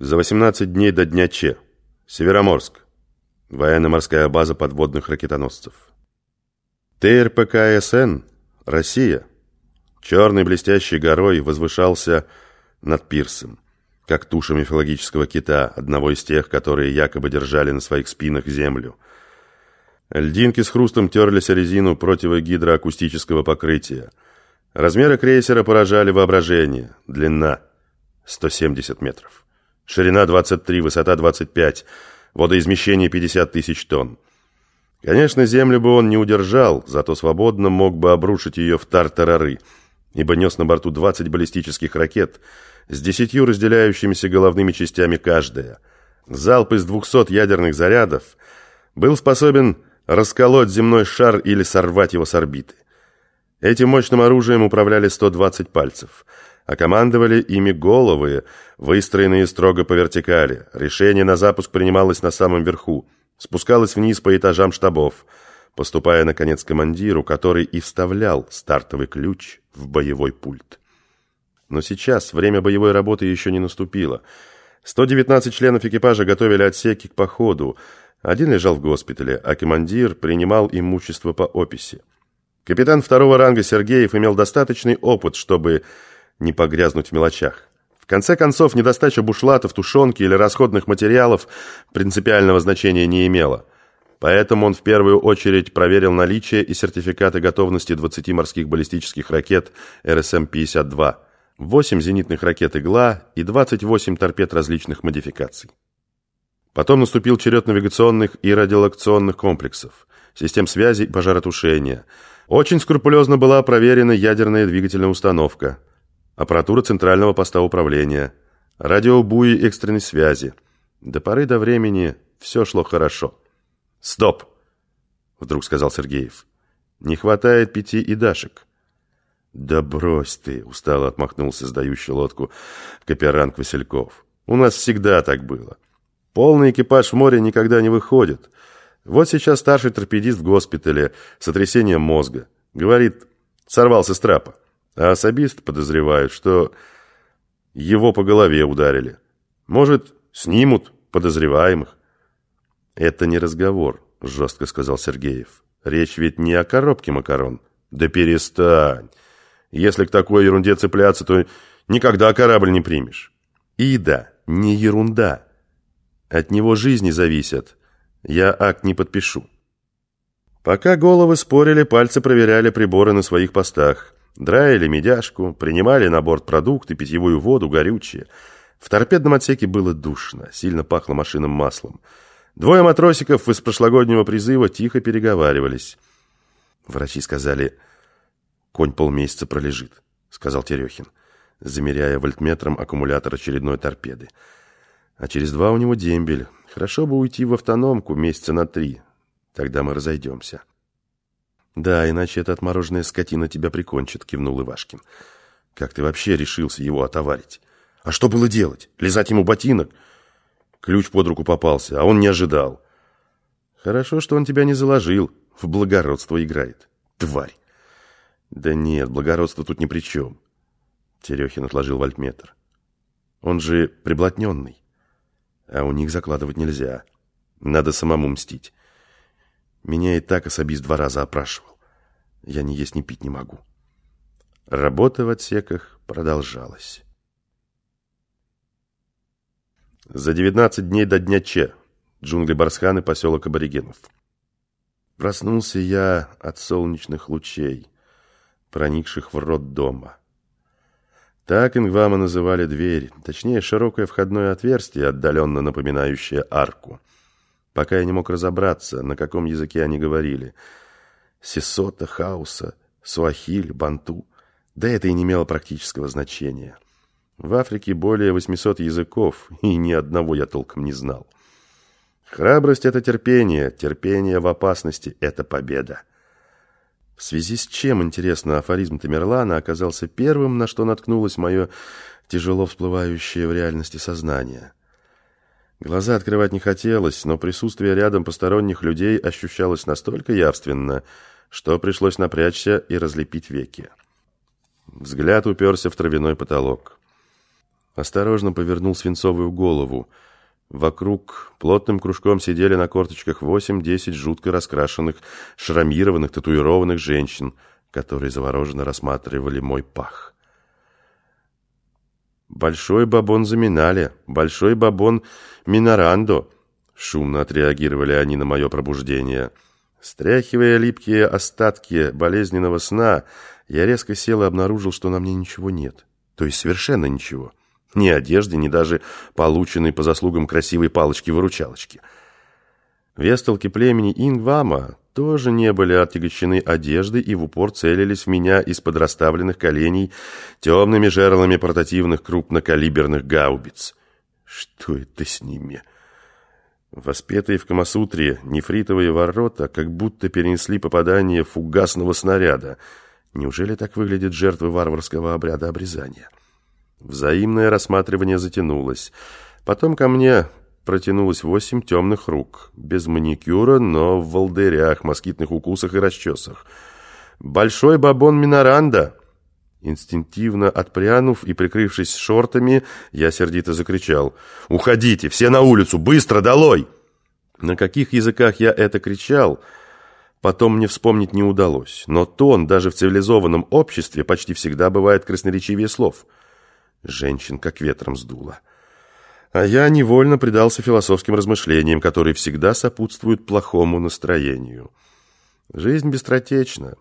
За 18 дней до дня Че. Североморск. Военно-морская база подводных ракетоносцев. ТРПКСН, Россия, черной блестящей горой возвышался над пирсом, как туша мифологического кита, одного из тех, которые якобы держали на своих спинах землю. Льдинки с хрустом терлись о резину противогидроакустического покрытия. Размеры крейсера поражали воображение. Длина – 170 метров. Ширина 23, высота 25, водоизмещение 50 тысяч тонн. Конечно, землю бы он не удержал, зато свободно мог бы обрушить ее в тартарары, ибо нес на борту 20 баллистических ракет с десятью разделяющимися головными частями каждая. Залп из 200 ядерных зарядов был способен расколоть земной шар или сорвать его с орбиты. Этим мощным оружием управляли 120 пальцев – а командовали ими головы, выстроенные строго по вертикали. Решение на запуск принималось на самом верху, спускалось вниз по этажам штабов, поступая, наконец, командиру, который и вставлял стартовый ключ в боевой пульт. Но сейчас время боевой работы еще не наступило. 119 членов экипажа готовили отсеки к походу. Один лежал в госпитале, а командир принимал имущество по описи. Капитан второго ранга Сергеев имел достаточный опыт, чтобы не погрязнуть в мелочах. В конце концов, недостача бушлатов, тушенки или расходных материалов принципиального значения не имела. Поэтому он в первую очередь проверил наличие и сертификаты готовности 20 морских баллистических ракет РСМ-52, 8 зенитных ракет «Игла» и 28 торпед различных модификаций. Потом наступил черед навигационных и радиолокационных комплексов, систем связи и пожаротушения. Очень скрупулезно была проверена ядерная двигательная установка, аппаратура центрального поста управления, радиобуи экстренной связи. До поры до времени все шло хорошо. «Стоп!» — вдруг сказал Сергеев. «Не хватает пяти и дашек». «Да брось ты!» — устало отмахнулся сдающий лодку каперанг Васильков. «У нас всегда так было. Полный экипаж в море никогда не выходит. Вот сейчас старший торпедист в госпитале, сотрясение мозга. Говорит, сорвался с трапа. А особист подозревает, что его по голове ударили. Может, снимут подозреваемых. Это не разговор, жестко сказал Сергеев. Речь ведь не о коробке макарон. Да перестань. Если к такой ерунде цепляться, то никогда корабль не примешь. И да, не ерунда. От него жизни зависят. Я акт не подпишу. Пока головы спорили, пальцы проверяли приборы на своих постах. Драили медяшку, принимали на борт продукты, питьевую воду, горючее. В торпедном отсеке было душно, сильно пахло машинным маслом. Двое матросиков из прошлогоднего призыва тихо переговаривались. Врачи сказали, конь полмесяца пролежит, сказал Терехин, замеряя вольтметром аккумулятор очередной торпеды. А через два у него дембель. Хорошо бы уйти в автономку месяца на три. Тогда мы разойдемся. «Да, иначе эта отмороженная скотина тебя прикончит», — кивнул Ивашкин. «Как ты вообще решился его отоварить? А что было делать? Лизать ему ботинок?» Ключ под руку попался, а он не ожидал. «Хорошо, что он тебя не заложил. В благородство играет. Тварь!» «Да нет, благородство тут ни при чем». Терехин отложил вольтметр. «Он же приблотненный. А у них закладывать нельзя. Надо самому мстить. Меня и так особист два раза опрашивал. Я ни есть, ни пить не могу. Работа в отсеках продолжалась. За 19 дней до дня Че. Джунгли Барсханы, поселок аборигенов. Проснулся я от солнечных лучей, проникших в рот дома. Так Ингвама называли дверь, точнее, широкое входное отверстие, отдаленно напоминающее арку — пока я не мог разобраться, на каком языке они говорили. Сесота, Хауса, Суахиль, Банту. Да это и не имело практического значения. В Африке более 800 языков, и ни одного я толком не знал. Храбрость — это терпение, терпение в опасности — это победа. В связи с чем, интересно, афоризм Тамерлана оказался первым, на что наткнулось мое тяжело всплывающее в реальности сознание — Глаза открывать не хотелось, но присутствие рядом посторонних людей ощущалось настолько явственно, что пришлось напрячься и разлепить веки. Взгляд уперся в травяной потолок. Осторожно повернул свинцовую голову. Вокруг плотным кружком сидели на корточках восемь-десять жутко раскрашенных, шрамированных, татуированных женщин, которые завороженно рассматривали мой пах. «Большой бабон заминали, большой бабон минорандо», шумно отреагировали они на мое пробуждение. Стряхивая липкие остатки болезненного сна, я резко сел и обнаружил, что на мне ничего нет. То есть совершенно ничего. Ни одежды, ни даже полученной по заслугам красивой палочки-выручалочки. Весталки племени Ингвама тоже не были отягощены одеждой и в упор целились в меня из-под расставленных коленей темными жерлами портативных крупнокалиберных гаубиц. Что это с ними? Воспетые в Камасутре нефритовые ворота как будто перенесли попадание фугасного снаряда. Неужели так выглядят жертвы варварского обряда обрезания? Взаимное рассматривание затянулось. Потом ко мне протянулось восемь темных рук, без маникюра, но в волдырях, москитных укусах и расчесах. «Большой бабон Миноранда!» Инстинктивно отпрянув и прикрывшись шортами, я сердито закричал. «Уходите! Все на улицу! Быстро! Долой!» На каких языках я это кричал, потом мне вспомнить не удалось. Но тон даже в цивилизованном обществе почти всегда бывает красноречивее слов. Женщин как ветром сдуло. А я невольно предался философским размышлениям, которые всегда сопутствуют плохому настроению. Жизнь быстротечна,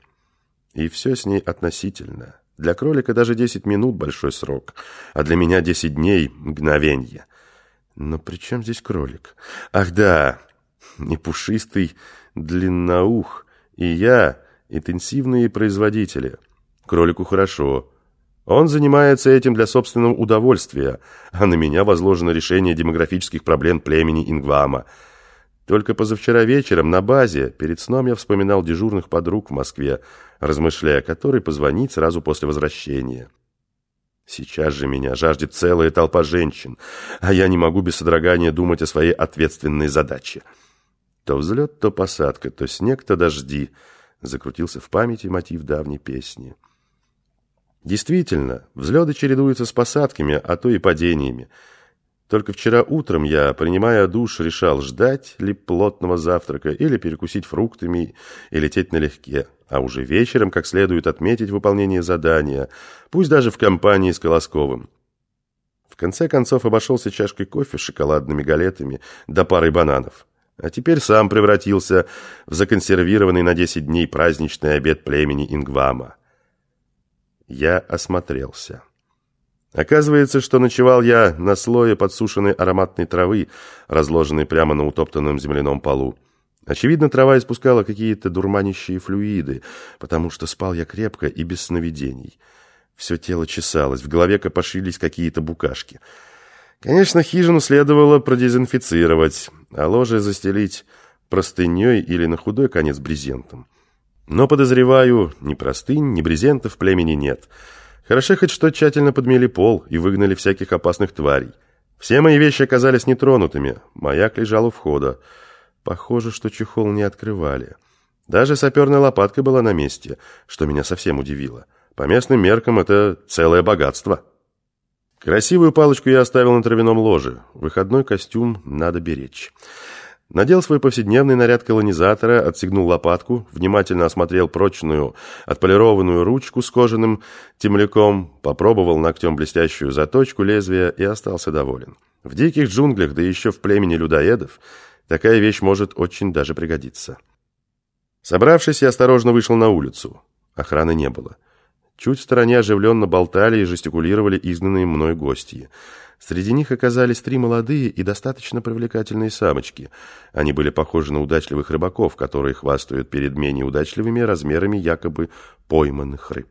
и все с ней относительно. Для кролика даже 10 минут большой срок, а для меня 10 дней – мгновенье. Но при чем здесь кролик? Ах да, не пушистый длинноух, и я – интенсивные производители. Кролику хорошо – он занимается этим для собственного удовольствия, а на меня возложено решение демографических проблем племени Ингвама. Только позавчера вечером на базе, перед сном я вспоминал дежурных подруг в Москве, размышляя, который позвонить сразу после возвращения. Сейчас же меня жаждет целая толпа женщин, а я не могу без содрогания думать о своей ответственной задаче. То взлет, то посадка, то снег, то дожди. Закрутился в памяти мотив давней песни. Действительно, взлеты чередуются с посадками, а то и падениями. Только вчера утром я, принимая душ, решал, ждать ли плотного завтрака или перекусить фруктами и лететь налегке. А уже вечером, как следует отметить выполнение задания, пусть даже в компании с Колосковым. В конце концов обошелся чашкой кофе с шоколадными галетами да парой бананов. А теперь сам превратился в законсервированный на 10 дней праздничный обед племени Ингвама. Я осмотрелся. Оказывается, что ночевал я на слое подсушенной ароматной травы, разложенной прямо на утоптанном земляном полу. Очевидно, трава испускала какие-то дурманящие флюиды, потому что спал я крепко и без сновидений. Все тело чесалось, в голове копошились какие-то букашки. Конечно, хижину следовало продезинфицировать, а ложе застелить простыней или на худой конец брезентом. Но, подозреваю, ни простынь, ни брезентов племени нет. Хорошо хоть что тщательно подмели пол и выгнали всяких опасных тварей. Все мои вещи оказались нетронутыми. Маяк лежал у входа. Похоже, что чехол не открывали. Даже саперная лопатка была на месте, что меня совсем удивило. По местным меркам это целое богатство. Красивую палочку я оставил на травяном ложе. Выходной костюм надо беречь. Надел свой повседневный наряд колонизатора, отстегнул лопатку, внимательно осмотрел прочную, отполированную ручку с кожаным темляком, попробовал ногтем блестящую заточку лезвия и остался доволен. В диких джунглях, да еще в племени людоедов, такая вещь может очень даже пригодиться. Собравшись, я осторожно вышел на улицу. Охраны не было. Чуть в стороне оживленно болтали и жестикулировали изгнанные мной гости – Среди них оказались три молодые и достаточно привлекательные самочки. Они были похожи на удачливых рыбаков, которые хвастают перед менее удачливыми размерами якобы пойманных рыб.